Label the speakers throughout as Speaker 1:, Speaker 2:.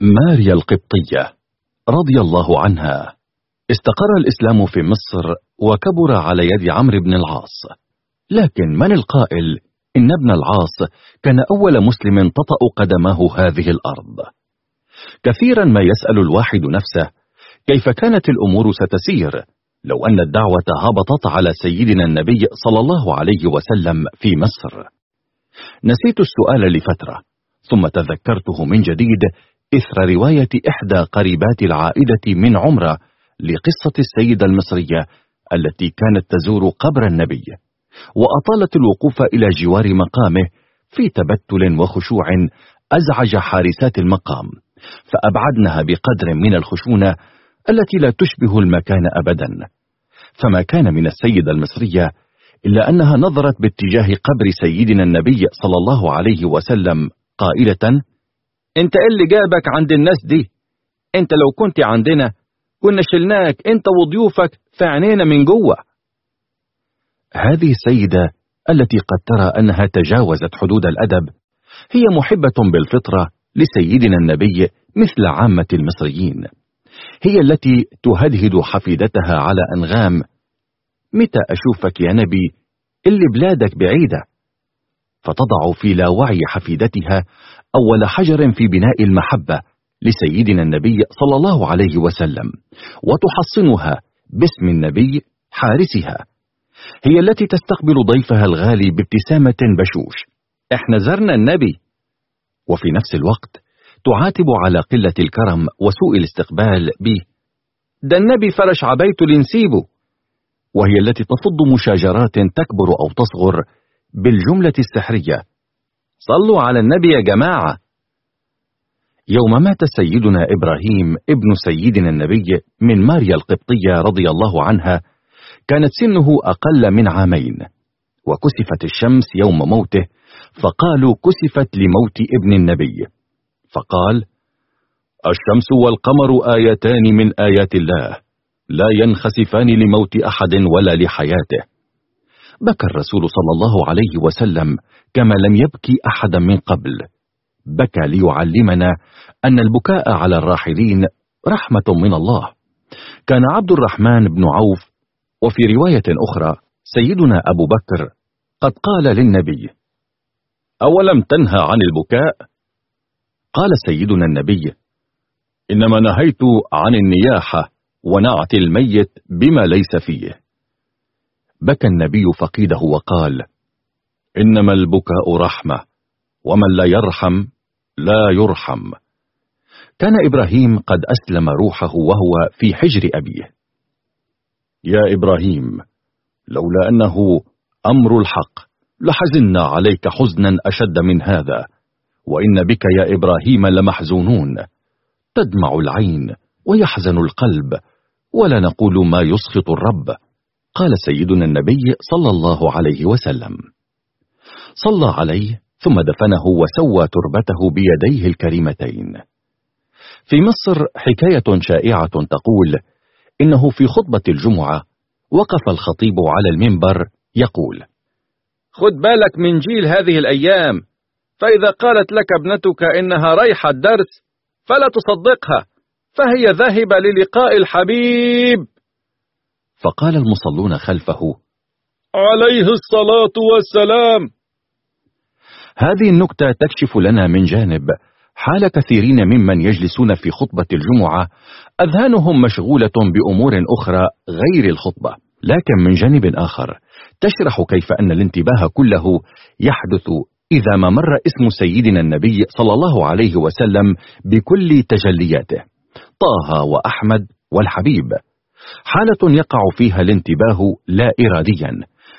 Speaker 1: ماريا القبطية رضي الله عنها. استقر الإسلام في مصر وكبر على يد عمرو بن العاص. لكن من القائل إن ابن العاص كان أول مسلم تطأ قدماه هذه الأرض؟ كثيرا ما يسأل الواحد نفسه كيف كانت الأمور ستسير لو أن الدعوة هبطت على سيدنا النبي صلى الله عليه وسلم في مصر. نسيت السؤال لفترة ثم تذكرته من جديد إثر رواية إحدى قريبات العائدة من عمرة لقصة السيدة المصرية التي كانت تزور قبر النبي وأطالت الوقوف إلى جوار مقامه في تبتل وخشوع أزعج حارسات المقام فأبعدنها بقدر من الخشونة التي لا تشبه المكان أبدا. فما كان من السيدة المصرية إلا أنها نظرت باتجاه قبر سيدنا النبي صلى الله عليه وسلم قائلة
Speaker 2: انت إيه اللي جابك عند الناس دي؟ انت لو كنت عندنا كنا شلناك انت وضيوفك في عينينا من جوة.
Speaker 1: هذه السيدة التي قد ترى أنها تجاوزت حدود الأدب. هي محبة بالفطرة لسيدنا النبي مثل عامة المصريين. هي التي تهدهد حفيدتها على أنغام. متى أشوفك يا نبي اللي بلادك بعيدة؟ فتضع في لاوعي حفيدتها أول حجر في بناء المحبة لسيدنا النبي صلى الله عليه وسلم وتحصنها باسم النبي حارسها. هي التي تستقبل ضيفها الغالي بابتسامة بشوش. إحنا زرنا النبي. وفي نفس الوقت تعاتب على قلة الكرم وسوء الاستقبال به.
Speaker 2: ده النبي فرش عبيته لنسيبه
Speaker 1: وهي التي تفض مشاجرات تكبر أو تصغر بالجملة السحرية.
Speaker 2: صلوا على النبي يا جماعة.
Speaker 1: يوم مات سيدنا إبراهيم ابن سيدنا النبي من ماريا القبطية رضي الله عنها كانت سنه أقل من عامين وكسفت الشمس يوم موته فقالوا كسفت لموت ابن النبي. فقال الشمس والقمر آيتان من آيات الله لا ينخسفان لموت أحد ولا لحياته. بكى الرسول صلى الله عليه وسلم كما لم يبكي أحدا من قبل. بكى ليعلمنا أن البكاء على الراحلين رحمة من الله. كان عبد الرحمن بن عوف وفي رواية أخرى سيدنا أبو بكر قد قال للنبي
Speaker 2: أولم تنهى عن البكاء؟
Speaker 1: قال سيدنا النبي
Speaker 2: إنما نهيت عن النياحة ونعت الميت بما ليس فيه.
Speaker 1: بكى النبي فقيده وقال
Speaker 2: إنما البكاء رحمة ومن لا يرحم لا يرحم.
Speaker 1: كان إبراهيم قد أسلم روحه وهو في حجر أبيه.
Speaker 2: يا إبراهيم لولا أنه أمر الحق لحزنا عليك حزنا أشد من هذا وإن بك يا إبراهيم لمحزونون.
Speaker 1: تدمع العين ويحزن القلب ولا نقول ما يسخط الرب. قال سيدنا النبي صلى الله عليه وسلم. صلى عليه ثم دفنه وسوى تربته بيديه الكريمتين. في مصر حكاية شائعة تقول إنه في خطبة الجمعة وقف الخطيب على المنبر يقول
Speaker 2: خد بالك من جيل هذه الأيام فإذا قالت لك ابنتك إنها رايحة الدرس فلا تصدقها فهي ذاهبة للقاء الحبيب.
Speaker 1: فقال المصلون خلفه
Speaker 2: عليه الصلاة والسلام.
Speaker 1: هذه النكتة تكشف لنا من جانب حال كثيرين ممن يجلسون في خطبة الجمعة أذهانهم مشغولة بأمور أخرى غير الخطبة. لكن من جانب آخر تشرح كيف أن الانتباه كله يحدث إذا ما مر اسم سيدنا النبي صلى الله عليه وسلم بكل تجلياته طه وأحمد والحبيب. حالة يقع فيها الانتباه لا إراديا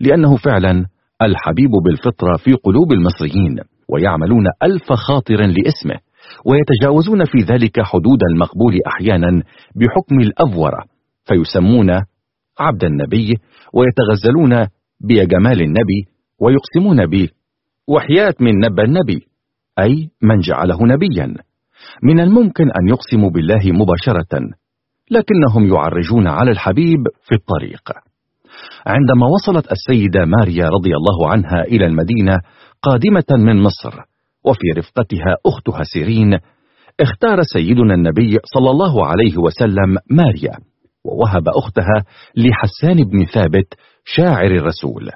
Speaker 1: لأنه فعلا الحبيب بالفطرة في قلوب المصريين ويعملون ألف خاطر لاسمه ويتجاوزون في ذلك حدود المقبول أحيانا بحكم الأفورة فيسمون عبد النبي ويتغزلون بجمال النبي ويقسمون به وحياة من نبى النبي أي من جعله نبيا. من الممكن أن يقسموا بالله مباشرة لكنهم يعرجون على الحبيب في الطريق. عندما وصلت السيدة ماريا رضي الله عنها إلى المدينة قادمة من مصر وفي رفقتها أختها سيرين اختار سيدنا النبي صلى الله عليه وسلم ماريا ووهب أختها لحسان بن ثابت شاعر الرسول.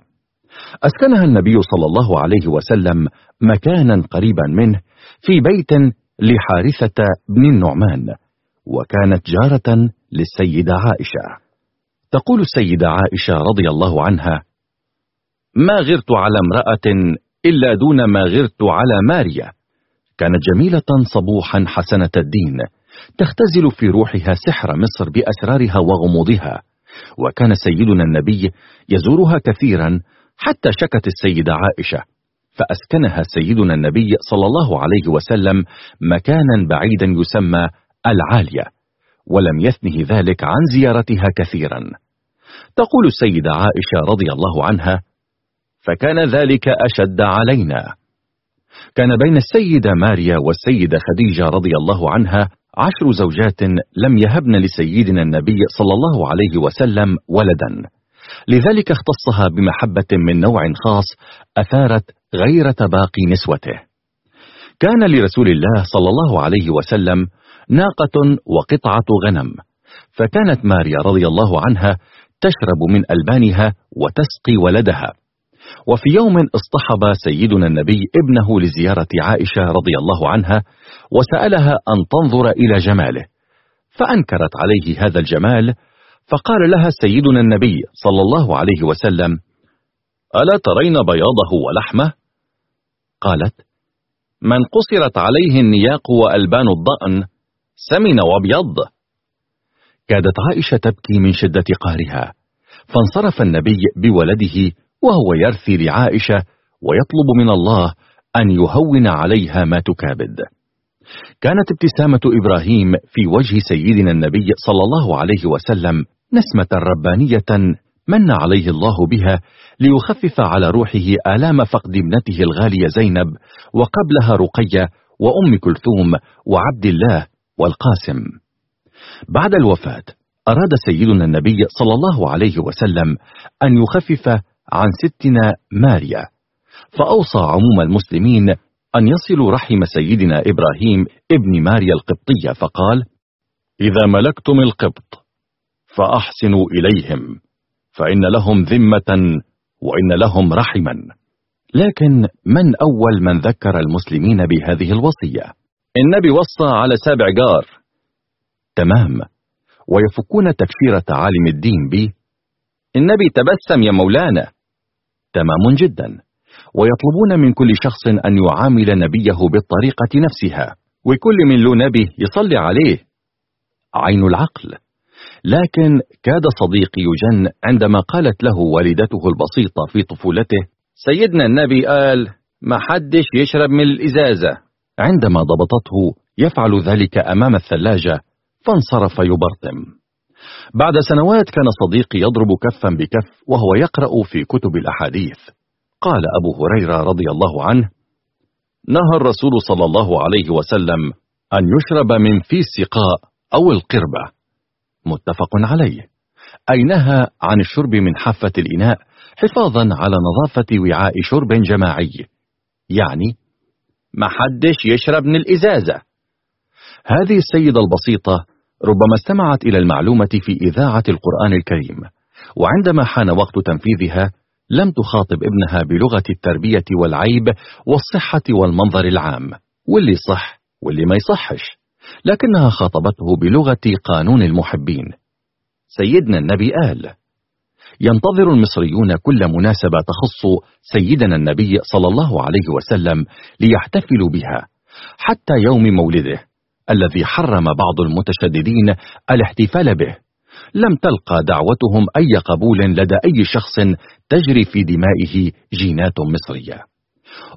Speaker 1: أسكنها النبي صلى الله عليه وسلم مكانا قريبا منه في بيت لحارثة بن النعمان وكانت جارة للسيدة عائشة. تقول السيدة عائشة رضي الله عنها ما غرت على امرأة إلا دون ما غرت على ماريا. كانت جميلة صبوحا حسنة الدين تختزل في روحها سحر مصر بأسرارها وغموضها. وكان سيدنا النبي يزورها كثيرا حتى شكت السيدة عائشة فأسكنها سيدنا النبي صلى الله عليه وسلم مكانا بعيدا يسمى العالية ولم يثنه ذلك عن زيارتها كثيرا. تقول السيدة عائشة رضي الله عنها فكان ذلك أشد علينا. كان بين السيدة ماريا والسيدة خديجة رضي الله عنها عشر زوجات لم يهبن لسيدنا النبي صلى الله عليه وسلم ولدا. لذلك اختصها بمحبة من نوع خاص أثارت غيرة باقي نسوته. كان لرسول الله صلى الله عليه وسلم ناقة وقطعة غنم. فكانت ماريا رضي الله عنها تشرب من ألبانها وتسقي ولدها. وفي يوم اصطحب سيدنا النبي ابنه لزيارة عائشة رضي الله عنها وسألها أن تنظر إلى جماله. فأنكرت عليه هذا الجمال فقال لها سيدنا النبي صلى الله عليه وسلم ألا ترين بياضه ولحمة؟ قالت من قصرت عليه النياق وألبان الضأن سمن وابيض. كادت عائشة تبكي من شدة قهرها. فانصرف النبي بولده وهو يرثي لعائشة ويطلب من الله أن يهون عليها ما تكابد. كانت ابتسامة إبراهيم في وجه سيدنا النبي صلى الله عليه وسلم نسمة ربانية من عليه الله بها ليخفف على روحه آلام فقد ابنته الغالية زينب وقبلها رقية وأم كلثوم وعبد الله والقاسم. بعد الوفاة أراد سيدنا النبي صلى الله عليه وسلم أن يخفف عن ستنا ماريا فأوصى عموم المسلمين أن يصلوا رحم سيدنا إبراهيم ابن ماريا القبطية فقال إذا ملكتم القبط فأحسنوا إليهم فإن لهم ذمة وإن لهم رحما. لكن من أول من ذكر المسلمين بهذه الوصية؟ النبي وصى على سابع جار. تمام. ويفكون تكفيرة عالم الدين به النبي تبسم يا مولانا. تمام جدا. ويطلبون من كل شخص أن يعامل نبيه بالطريقة نفسها. وكل من له نبي يصلي عليه. عين العقل. لكن كاد صديقي يجن عندما قالت له والدته البسيطة في طفولته سيدنا النبي قال ما حدش يشرب من الإزازة. عندما ضبطته يفعل ذلك أمام الثلاجة فانصرف يبرطم. بعد سنوات كان صديقي يضرب كفا بكف وهو يقرأ في كتب الأحاديث. قال أبو هريرة رضي الله عنه نهى الرسول صلى الله عليه وسلم أن يشرب من في السقاء أو القربة. متفق عليه. أي نهى عن الشرب من حافة الإناء حفاظا على نظافة وعاء شرب جماعي يعني ما حدش يشرب من الإزازة. هذه السيدة البسيطة ربما استمعت إلى المعلومة في إذاعة القرآن الكريم وعندما حان وقت تنفيذها لم تخاطب ابنها بلغة التربية والعيب والصحة والمنظر العام واللي صح واللي ما يصحش لكنها خاطبته بلغة قانون المحبين. سيدنا النبي قال ينتظر المصريون كل مناسبة تخص سيدنا النبي صلى الله عليه وسلم ليحتفلوا بها حتى يوم مولده الذي حرم بعض المتشددين الاحتفال به. لم تلقى دعوتهم أي قبول لدى أي شخص تجري في دمائه جينات مصرية.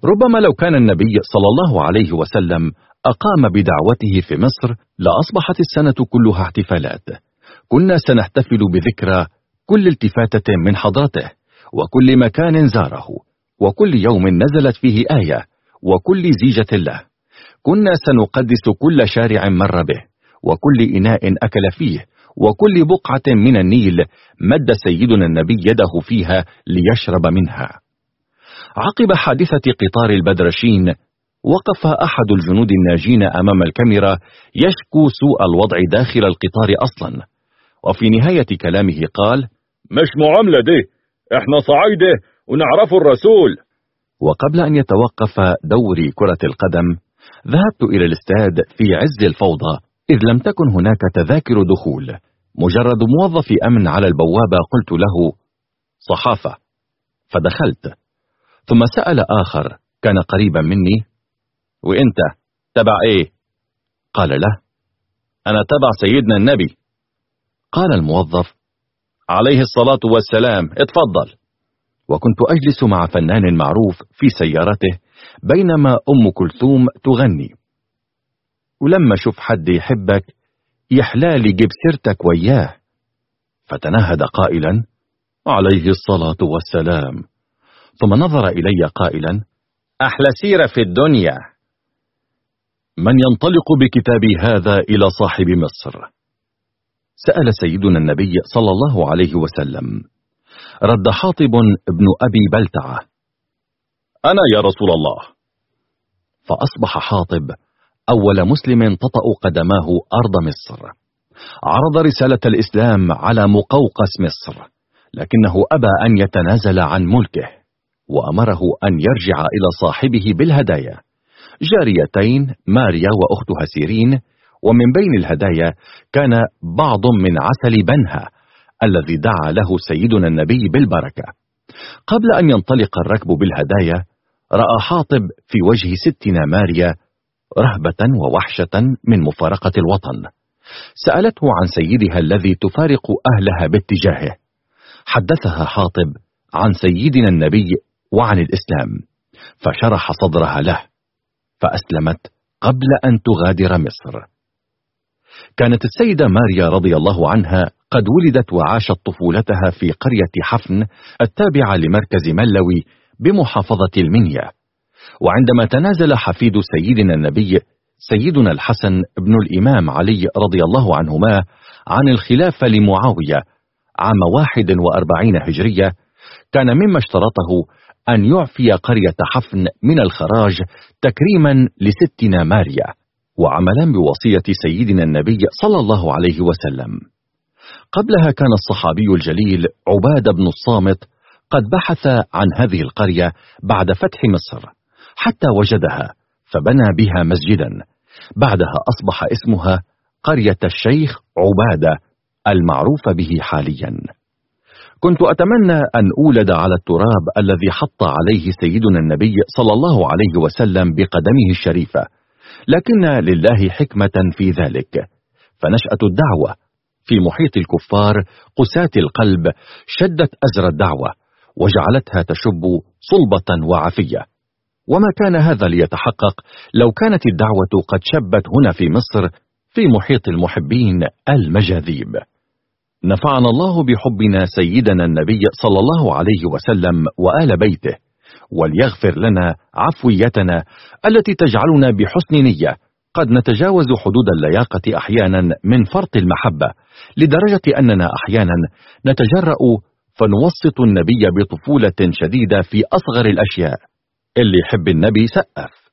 Speaker 1: ربما لو كان النبي صلى الله عليه وسلم أقام بدعوته في مصر لأصبحت السنة كلها احتفالات. كنا سنحتفل بذكرى كل التفاتة من حضرته وكل مكان زاره وكل يوم نزلت فيه آية وكل زيجة له. كنا سنقدس كل شارع مر به وكل إناء أكل فيه وكل بقعة من النيل مد سيدنا النبي يده فيها ليشرب منها. عقب حادثة قطار البدرشين وقف أحد الجنود الناجين أمام الكاميرا يشكو سوء الوضع داخل القطار أصلا. وفي نهاية كلامه قال
Speaker 2: مش معاملة دي. إحنا صعيدة ونعرف الرسول.
Speaker 1: وقبل أن يتوقف دوري كرة القدم ذهبت إلى الاستاد في عز الفوضى إذ لم تكن هناك تذاكر دخول. مجرد موظف أمن على البوابة قلت له صحافة. فدخلت. ثم سأل آخر كان قريبا مني؟ وإنت؟ تبع إيه؟ قال له أنا تبع سيدنا النبي. قال الموظف عليه الصلاة والسلام اتفضل. وكنت أجلس مع فنان معروف في سيارته بينما أم كلثوم تغني. ولما شوف حد يحبك يحلالي جيب سيرتك وياه. فتنهد قائلا عليه الصلاة والسلام. ثم نظر إلي قائلا أحلى سيرة في الدنيا. من ينطلق بكتابي هذا إلى صاحب مصر. سأل سيدنا النبي صلى الله عليه وسلم رد حاطب ابن أبي بلتعة
Speaker 2: أنا يا رسول الله.
Speaker 1: فأصبح حاطب أول مسلم تطأ قدماه أرض مصر عرض رسالة الإسلام على مقوقس مصر لكنه أبى أن يتنازل عن ملكه وأمره أن يرجع إلى صاحبه بالهدايا جاريتين ماريا وأختها سيرين ومن بين الهدايا كان بعض من عسل بنها الذي دعا له سيدنا النبي بالبركة. قبل أن ينطلق الركب بالهدايا رأى حاطب في وجه ستنا ماريا رهبة ووحشة من مفارقة الوطن. سألته عن سيدها الذي تفارق أهلها باتجاهه. حدثها حاطب عن سيدنا النبي وعن الإسلام فشرح صدرها له فأسلمت قبل أن تغادر مصر. كانت السيدة ماريا رضي الله عنها قد ولدت وعاشت طفولتها في قرية حفن التابعة لمركز ملوي بمحافظة المنيا. وعندما تنازل حفيد سيدنا النبي سيدنا الحسن بن الإمام علي رضي الله عنهما عن الخلافة لمعاوية عام واحد وأربعين هجرية كان مما اشترطه أن يعفي قرية حفن من الخراج تكريما لستنا ماريا. وعملا بوصية سيدنا النبي صلى الله عليه وسلم. قبلها كان الصحابي الجليل عباد بن الصامت قد بحث عن هذه القرية بعد فتح مصر حتى وجدها فبنى بها مسجدا. بعدها أصبح اسمها قرية الشيخ عبادة المعروف به حاليا. كنت أتمنى أن أولد على التراب الذي حط عليه سيدنا النبي صلى الله عليه وسلم بقدمه الشريفة لكن لله حكمة في ذلك. فنشأة الدعوة في محيط الكفار قساة القلب شدت أزر الدعوة وجعلتها تشب صلبة وعفية. وما كان هذا ليتحقق لو كانت الدعوة قد شبت هنا في مصر في محيط المحبين المجاذيب. نفعنا الله بحبنا سيدنا النبي صلى الله عليه وسلم وآل بيته. وليغفر لنا عفويتنا التي تجعلنا بحسن نية. قد نتجاوز حدود اللياقة أحيانا من فرط المحبة لدرجة أننا أحيانا نتجرأ فنوسط النبي بطفولة شديدة في أصغر الأشياء. اللي يحب النبي سقف.